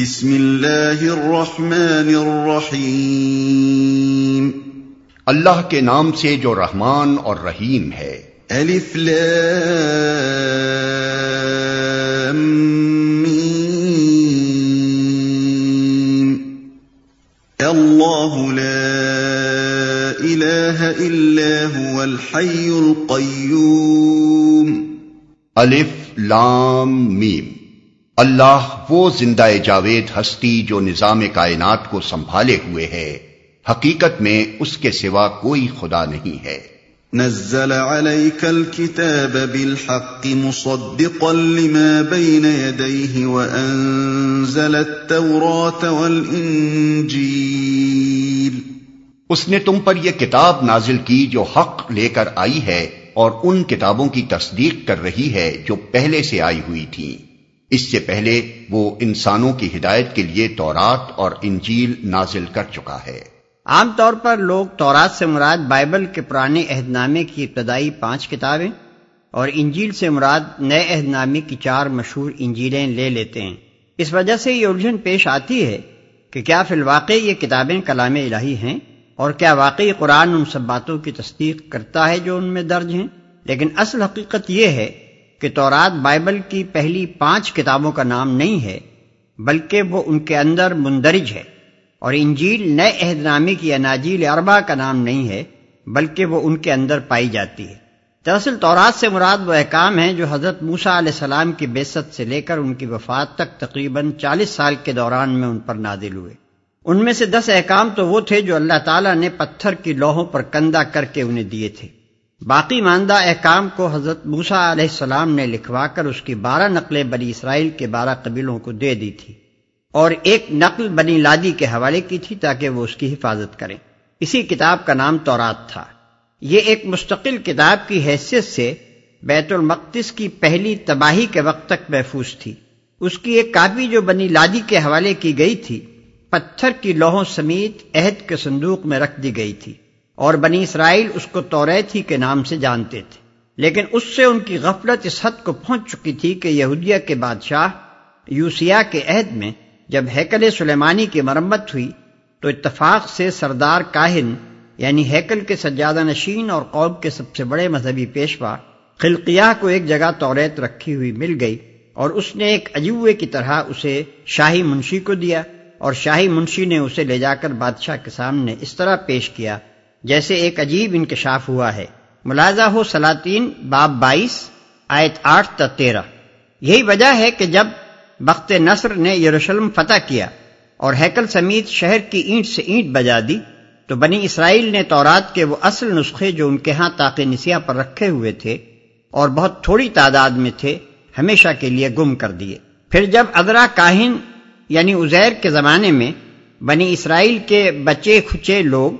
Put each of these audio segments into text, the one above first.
بسم اللہ الرحمن الرحیم۔ اللہ کے نام سے جو رحمان اور رحیم ہے۔ الف لام میم۔ اللہ لا الہ الا هو الحی القیوم۔ الف لام میم۔ اللہ وہ زندہ جاوید ہستی جو نظام کائنات کو سنبھالے ہوئے ہے حقیقت میں اس کے سوا کوئی خدا نہیں ہے۔ نزل عليك الكتاب بالحق مصدقا لما بين يديه وأنزل التوراة والإنجيل۔ اس نے تم پر یہ کتاب نازل کی جو حق لے کر آئی ہے اور ان کتابوں کی تصدیق کر رہی ہے جو پہلے سے آئی ہوئی تھیں۔ اس سے پہلے وہ انسانوں کی ہدایت کے لیے تورات اور انجیل نازل کر چکا ہے۔ عام طور پر لوگ تورات سے مراد بائبل کے پرانے عہد نامے کی ابتدائی پانچ کتابیں اور انجیل سے مراد نئے عہد نامے کی چار مشہور انجیلیں لے لیتے ہیں۔ اس وجہ سے یہ الجھن پیش آتی ہے کہ کیا فی الواقع یہ کتابیں کلام الہی ہیں اور کیا واقعی قرآن ان سب باتوں کی تصدیق کرتا ہے جو ان میں درج ہیں؟ لیکن اصل حقیقت یہ ہے کہ تورات بائبل کی پہلی پانچ کتابوں کا نام نہیں ہے، بلکہ وہ ان کے اندر مندرج ہے۔ اور انجیل نئے عہد نامے کی اناجیل اربا کا نام نہیں ہے، بلکہ وہ ان کے اندر پائی جاتی ہے۔ دراصل تورات سے مراد وہ احکام ہیں جو حضرت موسا علیہ السلام کی بیست سے لے کر ان کی وفات تک تقریباً چالیس سال کے دوران میں ان پر نادل ہوئے۔ ان میں سے دس احکام تو وہ تھے جو اللہ تعالیٰ نے پتھر کی لوہوں پر کندہ کر کے انہیں دیے تھے۔ باقی ماندہ احکام کو حضرت موسا علیہ السلام نے لکھوا کر اس کی بارہ نقلیں بنی اسرائیل کے بارہ قبیلوں کو دے دی تھی اور ایک نقل بنی لادی کے حوالے کی تھی تاکہ وہ اس کی حفاظت کریں۔ اسی کتاب کا نام تورات تھا۔ یہ ایک مستقل کتاب کی حیثیت سے بیت المقدس کی پہلی تباہی کے وقت تک محفوظ تھی۔ اس کی ایک کاپی جو بنی لادی کے حوالے کی گئی تھی، پتھر کی لوہوں سمیت عہد کے صندوق میں رکھ دی گئی تھی۔ اور بنی اسرائیل اس کو توریت ہی کے نام سے جانتے تھے۔ لیکن اس سے ان کی غفلت اس حد کو پہنچ چکی تھی کہ یہودیہ کے بادشاہ یوسیا کے عہد میں جب ہیکل سلیمانی کی مرمت ہوئی تو اتفاق سے سردار کاہن یعنی ہیکل کے سجادہ نشین اور قوم کے سب سے بڑے مذہبی پیشوا خلقیہ کو ایک جگہ توریت رکھی ہوئی مل گئی اور اس نے ایک عجوے کی طرح اسے شاہی منشی کو دیا اور شاہی منشی نے اسے لے جا کر بادشاہ کے سامنے اس طرح پیش کیا۔ جیسے ایک عجیب انکشاف ہوا ہے۔ ملازہ ہو سلاطین باب بائیس، آیت آٹھ تا تیرہ۔ یہی وجہ ہے کہ جب بخت نصر نے یروشلم فتح کیا اور ہیکل سمیت شہر کی اینٹ سے اینٹ بجا دی، تو بنی اسرائیل نے تورات کے وہ اصل نسخے جو ان کے ہاں تاق نسیہ پر رکھے ہوئے تھے اور بہت تھوڑی تعداد میں تھے، ہمیشہ کے لیے گم کر دیے۔ پھر جب ادرا کاہن یعنی ازیر کے زمانے میں، بنی اسرائیل کے بچے کھچے لوگ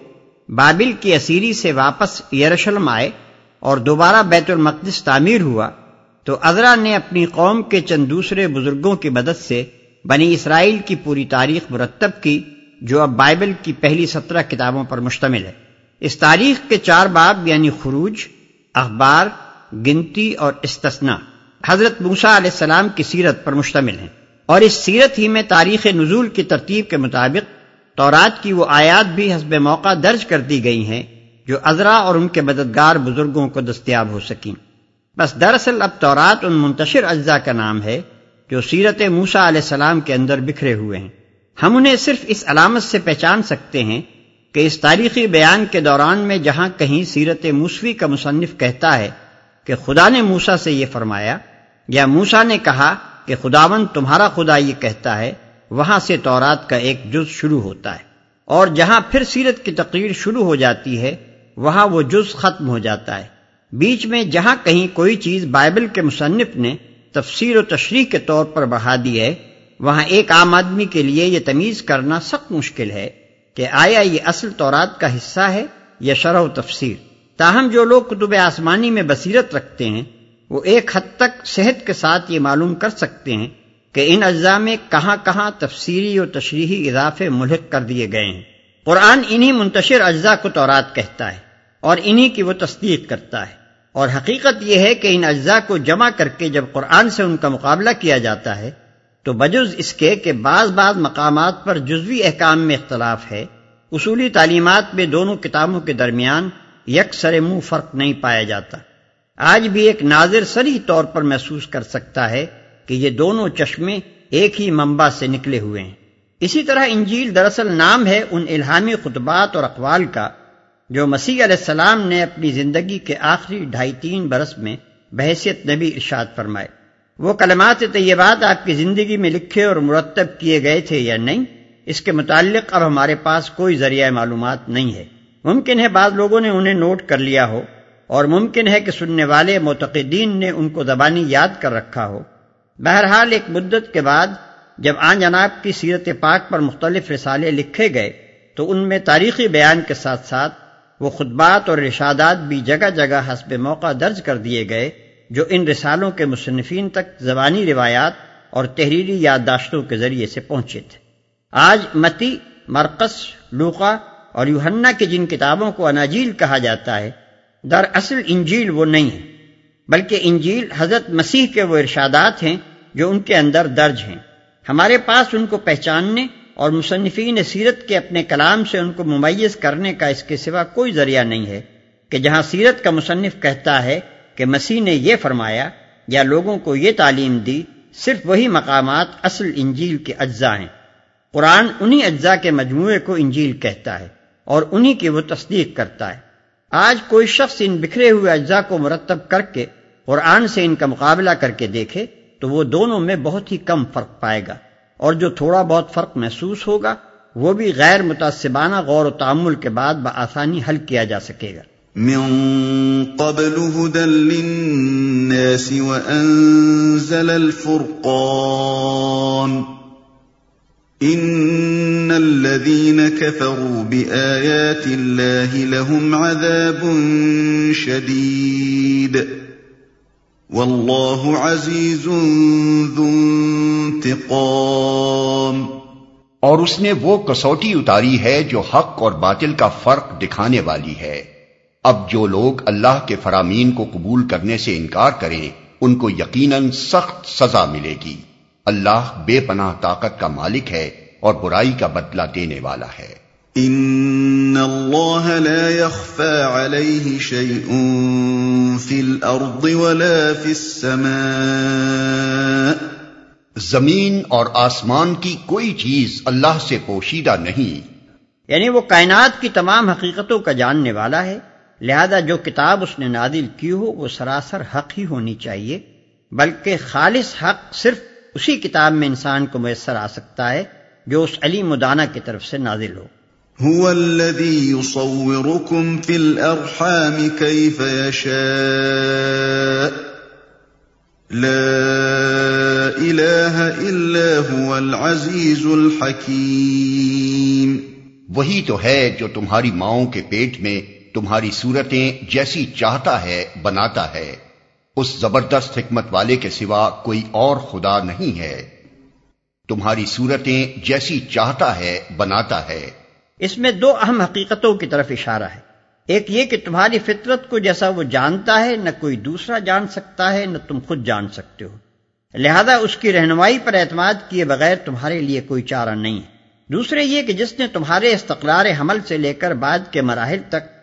بابل کی اسیری سے واپس یرشلم آئے اور دوبارہ بیت المقدس تعمیر ہوا، تو ازرا نے اپنی قوم کے چند دوسرے بزرگوں کی مدد سے بنی اسرائیل کی پوری تاریخ مرتب کی، جو اب بائبل کی پہلی سترہ کتابوں پر مشتمل ہے۔ اس تاریخ کے چار باب یعنی خروج، اخبار، گنتی اور استثنا حضرت موسا علیہ السلام کی سیرت پر مشتمل ہیں۔ اور اس سیرت ہی میں تاریخ نزول کی ترتیب کے مطابق تورات کی وہ آیات بھی حسب موقع درج کر دی گئی ہیں جو ازرا اور ان کے مددگار بزرگوں کو دستیاب ہو سکیں۔ بس دراصل اب تورات ان منتشر اجزاء کا نام ہے جو سیرت موسا علیہ السلام کے اندر بکھرے ہوئے ہیں۔ ہم انہیں صرف اس علامت سے پہچان سکتے ہیں کہ اس تاریخی بیان کے دوران میں جہاں کہیں سیرت موسوی کا مصنف کہتا ہے کہ خدا نے موسا سے یہ فرمایا، یا موسا نے کہا کہ خداون تمہارا خدا یہ کہتا ہے وہاں سے تورات کا ایک جز شروع ہوتا ہے۔ اور جہاں پھر سیرت کی تقریر شروع ہو جاتی ہے، وہاں وہ جز ختم ہو جاتا ہے۔ بیچ میں جہاں کہیں کوئی چیز بائبل کے مصنف نے تفسیر و تشریح کے طور پر بڑھا دی ہے، وہاں ایک عام آدمی کے لیے یہ تمیز کرنا سخت مشکل ہے کہ آیا یہ اصل تورات کا حصہ ہے یا شرح و تفسیر۔ تاہم جو لوگ کتب آسمانی میں بصیرت رکھتے ہیں، وہ ایک حد تک صحت کے ساتھ یہ معلوم کر سکتے ہیں کہ ان اجزاء میں کہاں کہاں تفسیری اور تشریحی اضافے ملحق کر دیے گئے ہیں۔ قرآن انہی منتشر اجزاء کو تورات کہتا ہے اور انہی کی وہ تصدیق کرتا ہے۔ اور حقیقت یہ ہے کہ ان اجزاء کو جمع کر کے جب قرآن سے ان کا مقابلہ کیا جاتا ہے، تو بجز اس کے کہ بعض بعض مقامات پر جزوی احکام میں اختلاف ہے۔ اصولی تعلیمات میں دونوں کتابوں کے درمیان یک سر منہ فرق نہیں پایا جاتا۔ آج بھی ایک ناظر سری طور پر محسوس کر سکتا ہے کہ یہ دونوں چشمے ایک ہی منبع سے نکلے ہوئے ہیں۔ اسی طرح انجیل دراصل نام ہے ان الہامی خطبات اور اقوال کا، جو مسیح علیہ السلام نے اپنی زندگی کے آخری ڈھائی تین برس میں بحثیت نبی ارشاد فرمائے۔ وہ کلمات طیبات آپ کی زندگی میں لکھے اور مرتب کیے گئے تھے یا نہیں، اس کے متعلق اب ہمارے پاس کوئی ذریعہ معلومات نہیں ہے۔ ممکن ہے بعض لوگوں نے انہیں نوٹ کر لیا ہو، اور ممکن ہے کہ سننے والے معتقدین نے ان کو زبانی یاد کر رکھا ہو۔ بہرحال ایک مدت کے بعد جب آن جناب کی سیرت پاک پر مختلف رسالے لکھے گئے، تو ان میں تاریخی بیان کے ساتھ ساتھ وہ خطبات اور ارشادات بھی جگہ جگہ حسب موقع درج کر دیے گئے، جو ان رسالوں کے مصنفین تک زبانی روایات اور تحریری یادداشتوں کے ذریعے سے پہنچے تھے۔ آج متی مرکز لوقا اور یوہنا کی جن کتابوں کو اناجیل کہا جاتا ہے، در اصل انجیل وہ نہیں ہے بلکہ انجیل حضرت مسیح کے وہ ارشادات ہیں جو ان کے اندر درج ہیں۔ ہمارے پاس ان کو پہچاننے اور مصنفین سیرت کے اپنے کلام سے ان کو ممیز کرنے کا اس کے سوا کوئی ذریعہ نہیں ہے کہ جہاں سیرت کا مصنف کہتا ہے کہ مسیح نے یہ فرمایا، یا لوگوں کو یہ تعلیم دی، صرف وہی مقامات اصل انجیل کے اجزاء ہیں۔ قرآن انہی اجزاء کے مجموعے کو انجیل کہتا ہے اور انہی کی وہ تصدیق کرتا ہے۔ آج کوئی شخص ان بکھرے ہوئے اجزاء کو مرتب کر کے قرآن سے ان کا مقابلہ کر کے دیکھے تو وہ دونوں میں بہت ہی کم فرق پائے گا اور جو تھوڑا بہت فرق محسوس ہوگا، وہ بھی غیر متاثبانہ غور و تعمل کے بعد بآسانی حل کیا جا سکے گا۔ من قبل هدى للناس وأنزل الفرقان۔ إن الذين كفروا بآيات الله لهم عذاب شديد والله عزيز ذو انتقام۔ اور اس نے وہ کسوٹی اتاری ہے جو حق اور باطل کا فرق دکھانے والی ہے۔ اب جو لوگ اللہ کے فرامین کو قبول کرنے سے انکار کریں، ان کو یقیناً سخت سزا ملے گی۔ اللہ بے پناہ طاقت کا مالک ہے اور برائی کا بدلہ دینے والا ہے۔ ان اللہ لا يخفى شيء في الارض ولا في السماء۔ زمین اور آسمان کی کوئی چیز اللہ سے پوشیدہ نہیں۔ یعنی وہ کائنات کی تمام حقیقتوں کا جاننے والا ہے۔ لہذا جو کتاب اس نے نادل کی ہو وہ سراسر حق ہی ہونی چاہیے بلکہ خالص حق صرف اسی کتاب میں انسان کو میسر آ سکتا ہے جو اس علی مدانہ کی طرف سے نازل ہو۔ هو الذي يصوركم في الارحام كيف يشاء. لا اله الا هو العزيز الحكيم۔ وہی تو ہے جو تمہاری ماؤں کے پیٹ میں تمہاری صورتیں جیسی چاہتا ہے بناتا ہے۔ اس زبردست حکمت والے کے سوا کوئی اور خدا نہیں ہے۔ تمہاری صورتیں جیسی چاہتا ہے، بناتا ہے۔ اس میں دو اہم حقیقتوں کی طرف اشارہ ہے۔ ایک یہ کہ تمہاری فطرت کو جیسا وہ جانتا ہے، نہ کوئی دوسرا جان سکتا ہے، نہ تم خود جان سکتے ہو۔ لہذا اس کی رہنمائی پر اعتماد کیے بغیر تمہارے لیے کوئی چارہ نہیں۔ ہے دوسرے یہ کہ جس نے تمہارے استقرار حمل سے لے کر بعد کے مراحل تک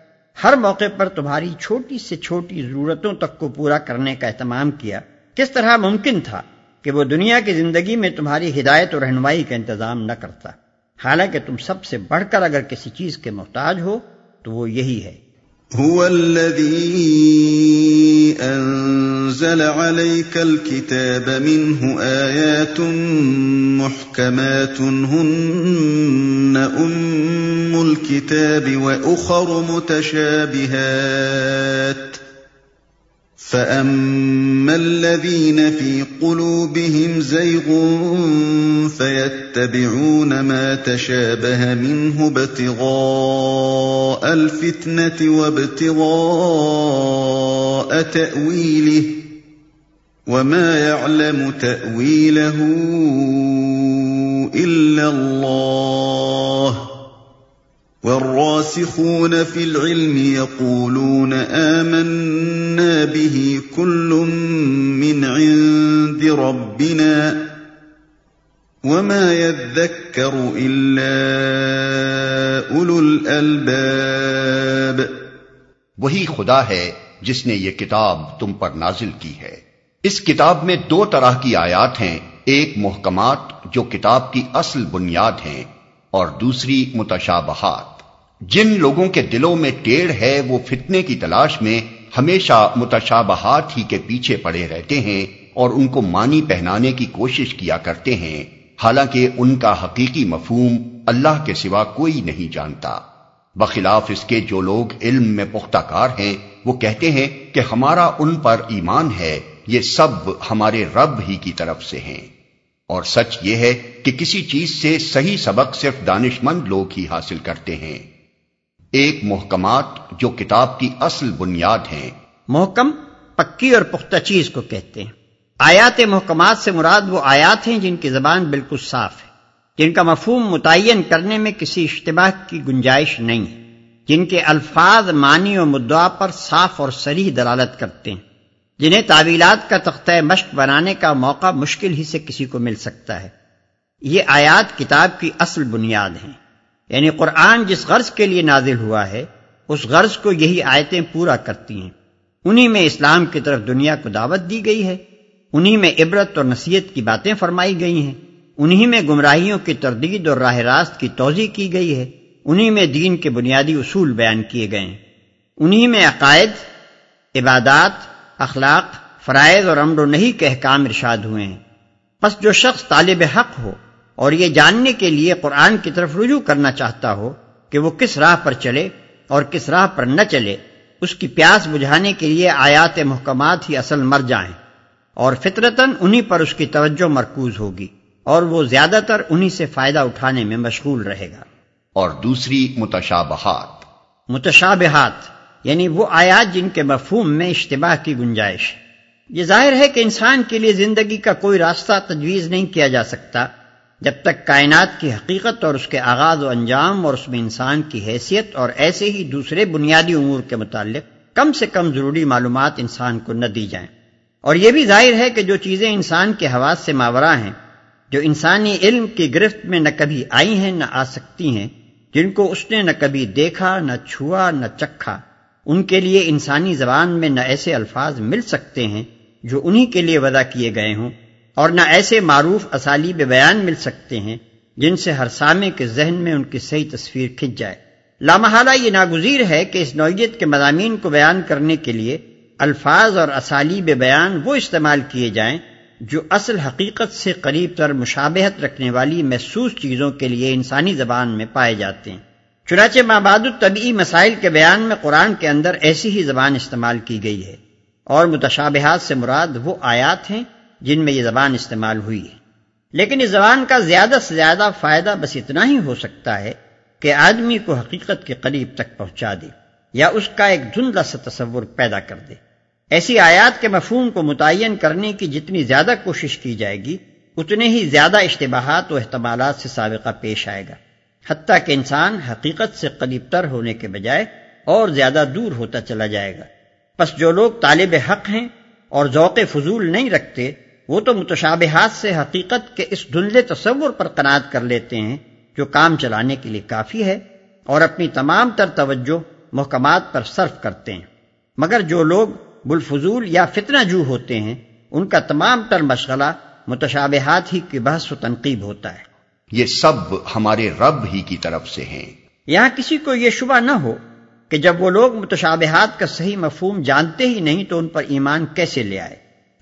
ہر موقع پر تمہاری چھوٹی سے چھوٹی ضرورتوں تک کو پورا کرنے کا اہتمام کیا۔ کس طرح ممکن تھا کہ وہ دنیا کی زندگی میں تمہاری ہدایت اور رہنمائی کا انتظام نہ کرتا؟ حالانکہ تم سب سے بڑھ کر اگر کسی چیز کے محتاج ہو تو وہ یہی ہے۔ هو الذي انزل عليك الكتاب منه آيات محكمات هن أم الكتاب وأخر متشابهات. فاما الذين في قلوبهم زيغ فيتبعون ما تشابه منه ابتغاء الفتنه وابتغاء تاويله وما يعلم تاويله الا الله والراسخون في العلم يقولون آمنا به كل من عند ربنا وما يذكر إلا أولو الألباب. وہی خدا ہے جس نے یہ کتاب تم پر نازل کی ہے۔ اس کتاب میں دو طرح کی آیات ہیں، ایک محکمات جو کتاب کی اصل بنیاد ہیں اور دوسری متشابہات۔ جن لوگوں کے دلوں میں ٹیڑھ ہے وہ فتنے کی تلاش میں ہمیشہ متشابہات ہی کے پیچھے پڑے رہتے ہیں اور ان کو مانی پہنانے کی کوشش کیا کرتے ہیں۔ حالانکہ ان کا حقیقی مفہوم اللہ کے سوا کوئی نہیں جانتا۔ بخلاف اس کے جو لوگ علم میں پختہ کار ہیں، وہ کہتے ہیں کہ ہمارا ان پر ایمان ہے، یہ سب ہمارے رب ہی کی طرف سے ہیں۔ اور سچ یہ ہے کہ کسی چیز سے صحیح سبق صرف دانش مند لوگ ہی حاصل کرتے ہیں۔ ایک محکمات جو کتاب کی اصل بنیاد ہیں۔ محکم پکی اور پختہ چیز کو کہتے ہیں۔ آیات محکمات سے مراد وہ آیات ہیں جن کی زبان بالکل صاف ہے، جن کا مفہوم متعین کرنے میں کسی اشتباہ کی گنجائش نہیں ہے، جن کے الفاظ معنی و مدعا پر صاف اور سریح دلالت کرتے ہیں۔ جنہیں تعویلات کا تختہ مشق بنانے کا موقع مشکل ہی سے کسی کو مل سکتا ہے۔ یہ آیات کتاب کی اصل بنیاد ہیں۔ یعنی قرآن جس غرض کے لیے نازل ہوا ہے، اس غرض کو یہی آیتیں پورا کرتی ہیں۔ انہی میں اسلام کی طرف دنیا کو دعوت دی گئی ہے۔ انہی میں عبرت اور نصیحت کی باتیں فرمائی گئی ہیں۔ انہی میں گمراہیوں کی تردید اور راہ راست کی توضیع کی گئی ہے۔ انہی میں دین کے بنیادی اصول بیان کیے گئے ہیں۔ انہی میں عقائد، عبادات، اخلاق، فرائض اور امر و نہیں کے احکام ارشاد ہوئے ہیں۔ بس جو شخص طالب حق ہو اور یہ جاننے کے لیے قرآن کی طرف رجوع کرنا چاہتا ہو کہ وہ کس راہ پر چلے اور کس راہ پر نہ چلے اس کی پیاس بجھانے کے لیے آیات محکمات ہی اصل مر جائیں اور فطرتاً انہی پر اس کی توجہ مرکوز ہوگی اور وہ زیادہ تر انہی سے فائدہ اٹھانے میں مشغول رہے گا۔ اور دوسری متشابہات۔ متشابہات یعنی وہ آیات جن کے مفہوم میں اشتباہ کی گنجائش۔ یہ ظاہر ہے کہ انسان کے لیے زندگی کا کوئی راستہ تجویز نہیں کیا جا سکتا۔ جب تک کائنات کی حقیقت اور اس کے آغاز و انجام اور اس میں انسان کی حیثیت اور ایسے ہی دوسرے بنیادی امور کے متعلق کم سے کم ضروری معلومات انسان کو نہ دی جائیں۔ اور یہ بھی ظاہر ہے کہ جو چیزیں انسان کے حواس سے ماورا ہیں، جو انسانی علم کی گرفت میں نہ کبھی آئی ہیں نہ آ سکتی ہیں، جن کو اس نے نہ کبھی دیکھا، نہ چھوا، نہ چکھا، ان کے لیے انسانی زبان میں نہ ایسے الفاظ مل سکتے ہیں جو انہی کے لیے وضع کیے گئے ہوں۔ اور نہ ایسے معروف اسالیب بیان مل سکتے ہیں جن سے ہر سامے کے ذہن میں ان کی صحیح تصویر کھنچ جائے۔ لامحالہ یہ ناگزیر ہے کہ اس نوعیت کے مضامین کو بیان کرنے کے لیے الفاظ اور اسالیب بیان وہ استعمال کیے جائیں جو اصل حقیقت سے قریب تر مشابہت رکھنے والی محسوس چیزوں کے لیے انسانی زبان میں پائے جاتے ہیں۔ چنانچہ ماباد الطبی مسائل کے بیان میں قرآن کے اندر ایسی ہی زبان استعمال کی گئی ہے اور متشابہات سے مراد وہ آیات ہیں جن میں یہ زبان استعمال ہوئی۔ ہے لیکن اس زبان کا زیادہ سے زیادہ فائدہ بس اتنا ہی ہو سکتا ہے کہ آدمی کو حقیقت کے قریب تک پہنچا دے یا اس کا ایک دھندلا سا تصور پیدا کر دے۔ ایسی آیات کے مفہوم کو متعین کرنے کی جتنی زیادہ کوشش کی جائے گی، اتنے ہی زیادہ اشتباہات و احتمالات سے سابقہ پیش آئے گا۔ حتیٰ کہ انسان حقیقت سے قریب تر ہونے کے بجائے اور زیادہ دور ہوتا چلا جائے گا۔ بس جو لوگ طالب حق ہیں اور ذوق فضول نہیں رکھتے وہ تو متشابہات سے حقیقت کے اس دھندلے تصور پر قناعت کر لیتے ہیں جو کام چلانے کے لیے کافی ہے اور اپنی تمام تر توجہ محکمات پر صرف کرتے ہیں۔ مگر جو لوگ بالفضول یا فتنہ جو ہوتے ہیں ان کا تمام تر مشغلہ متشابہات ہی کی بحث و تنقیب ہوتا ہے۔ یہ سب ہمارے رب ہی کی طرف سے ہیں۔ یہاں کسی کو یہ شبہ نہ ہو کہ جب وہ لوگ متشابہات کا صحیح مفہوم جانتے ہی نہیں تو ان پر ایمان کیسے لے آئے۔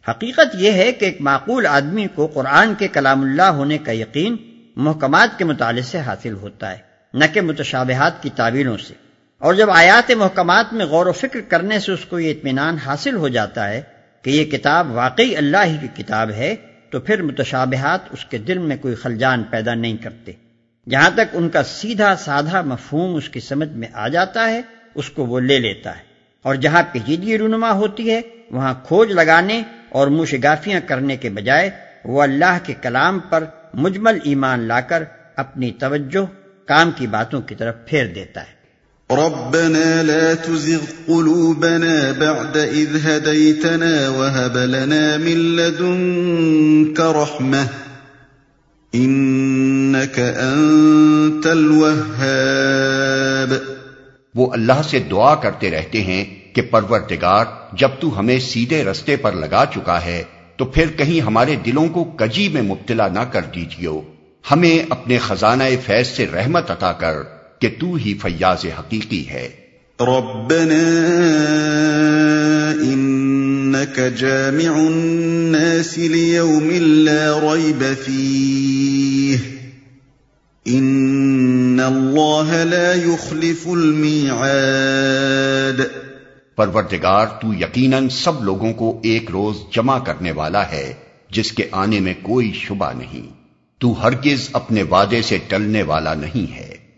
حقیقت یہ ہے کہ ایک معقول آدمی کو قرآن کے کلام اللہ ہونے کا یقین محکمات کے مطالعے سے حاصل ہوتا ہے، نہ کہ متشابہات کی تعبیروں سے۔ اور جب آیات محکمات میں غور و فکر کرنے سے اس کو یہ اطمینان حاصل ہو جاتا ہے کہ یہ کتاب واقعی اللہ ہی کی کتاب ہے، تو پھر متشابہات اس کے دل میں کوئی خلجان پیدا نہیں کرتے۔ جہاں تک ان کا سیدھا سادھا مفہوم اس کی سمجھ میں آ جاتا ہے، اس کو وہ لے لیتا ہے۔ اور جہاں پیچیدگی رونما ہوتی ہے، وہاں کھوج لگانے اور مشگافیاں کرنے کے بجائے وہ اللہ کے کلام پر مجمل ایمان لا کر اپنی توجہ کام کی باتوں کی طرف پھیر دیتا ہے۔ ربنا لا تزغ قلوبنا بعد إذ هديتنا وهب لنا من لدنك رحمة انك انت الوهاب۔ وہ اللہ سے دعا کرتے رہتے ہیں کہ پروردگار، جب تو ہمیں سیدھے رستے پر لگا چکا ہے، تو پھر کہیں ہمارے دلوں کو کجی میں مبتلا نہ کر دیجیو۔ ہمیں اپنے خزانہ فیض سے رحمت عطا کر کہ تو ہی فیاض حقیقی ہے۔ ربنا انك جامع الناس ليوم لا ريب فيه۔ ان الله لا يخلف الميعاد۔ پروردگار تو یقیناً سب لوگوں کو ایک روز جمع کرنے والا ہے، جس کے آنے میں کوئی شبہ نہیں۔ تو ہرگز اپنے وعدے سے ٹلنے والا نہیں ہے۔